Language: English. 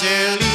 biće